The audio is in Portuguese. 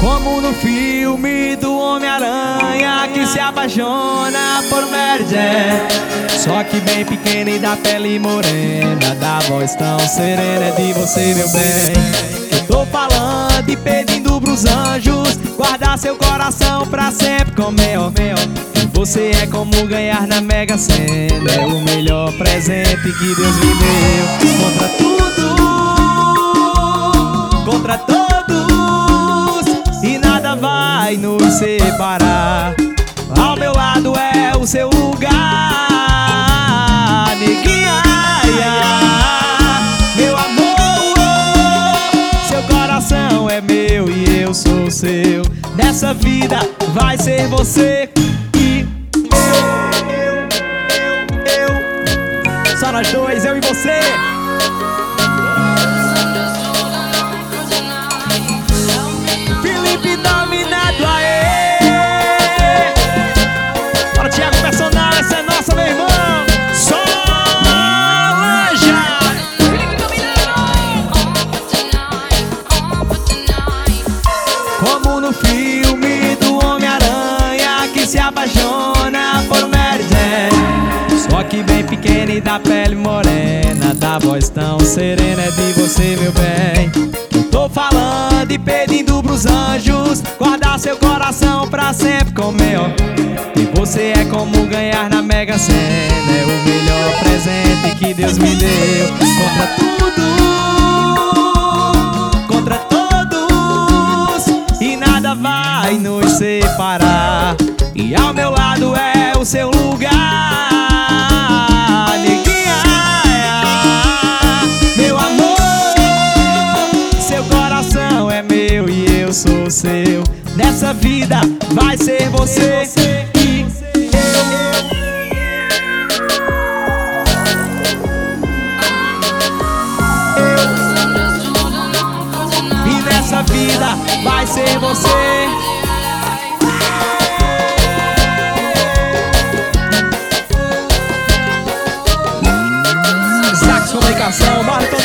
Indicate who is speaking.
Speaker 1: Como no filme do Homem-Aranha que se apaixona por Mary. Só que bem pequena e da pele morena, da voz tão serena é de você, meu bem. Eu tô falando e pedindo pros anjos guardar seu coração pra sempre com meu, meu. Você é como ganhar na Mega Sena, é o melhor presente que Deus me deu. Separar. Ao meu lado é o seu lugar, neguinha. Meu amor, seu coração é meu e eu sou seu. Nessa vida vai ser você e eu, eu, eu. Só nós dois, eu e você. Filme do Homem-Aranha Que se apaixona por Mary Jane. Só que bem pequena e da pele morena Da voz tão serena é de você meu bem. Tô falando e pedindo pros anjos Guardar seu coração pra sempre com meu. E você é como ganhar na Mega Sena É o melhor presente que Deus me deu. Contra tudo vai nos separar. E ao meu lado é o seu lugar. Meu amor Seu coração é meu e eu sou seu. Nessa vida vai ser você vida vai ser você. Sax Comunicação, Marco